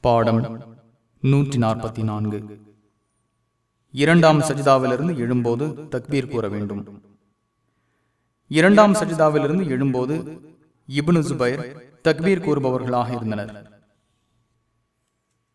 பாடம் நூற்றி நாற்பத்தி நான்கு இரண்டாம் சஜிதாவிலிருந்து எழும்போது தக்பீர் கூற வேண்டும். இரண்டாம் சஜிதாவிலிருந்து எழும்போது இப்னு ஜுபைர் தக்பீர் கூறுபவர்களாக இருந்தனர்.